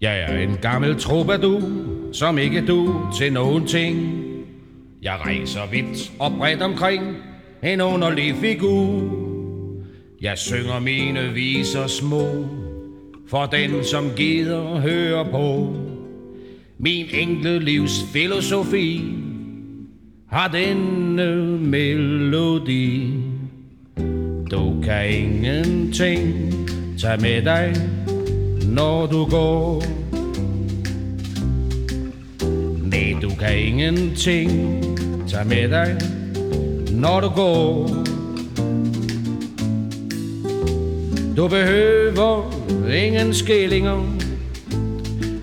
Jeg er en gammel troubadour, som ikke du til nogen ting. Jeg rejser vidt og bredt omkring en underlig figur. Jeg synger mine viser små, for den som gider høre på. Min enkle livs filosofi har denne melodi. Du kan ingenting tage med dig, når du går. Nej, du kan ingenting tage med dig, når du går. Du behøver ingen skillinger,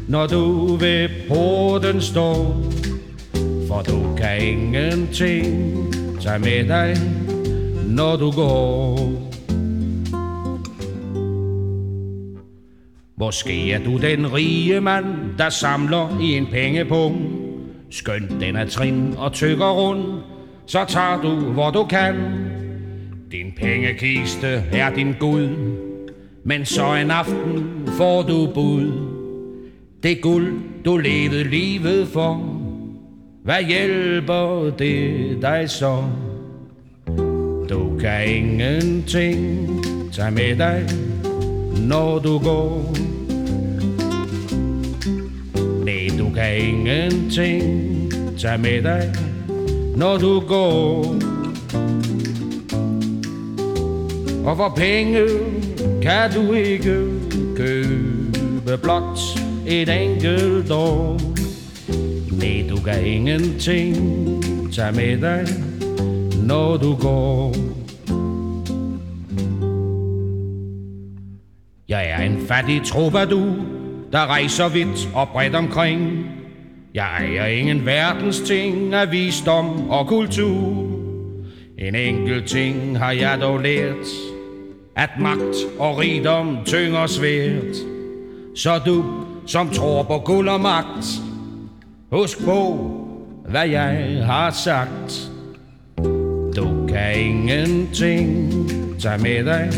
når du ved porten står. For du kan ingenting tage med dig, når du går. Måske er du den rige mand, der samler i en pengepung. Skønt den er trin og tykker rund, så tager du, hvor du kan. Din pengekiste er din Gud, men så en aften får du bud. Det guld, du levede livet for, hvad hjælper det dig så? Du kan ingenting tage med dig, når du går. Nej, du kan ingenting tage med dig, når du går. Og for penge kan du ikke købe blot et enkelt år. Nej, du kan ingenting tage med dig, når du går. Jeg er en fattig troubadour, der rejser vidt og bredt omkring. Jeg ejer ingen verdens ting af visdom og kultur. En enkelt ting har jeg dog lært, at magt og rigdom tynger svært. Så du, som tror på guld og magt, husk på, hvad jeg har sagt. Du kan ingenting tage med dig,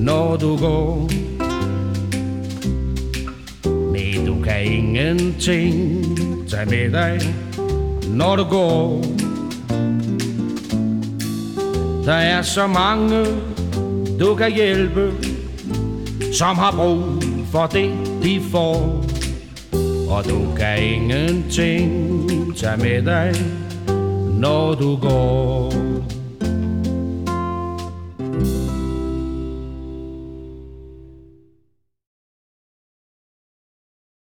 når du går. Nej, du kan ingenting tage med dig, når du går. Der er så mange, du kan hjælpe, som har brug for det, de får. Og du kan ingenting tage med dig, når du går.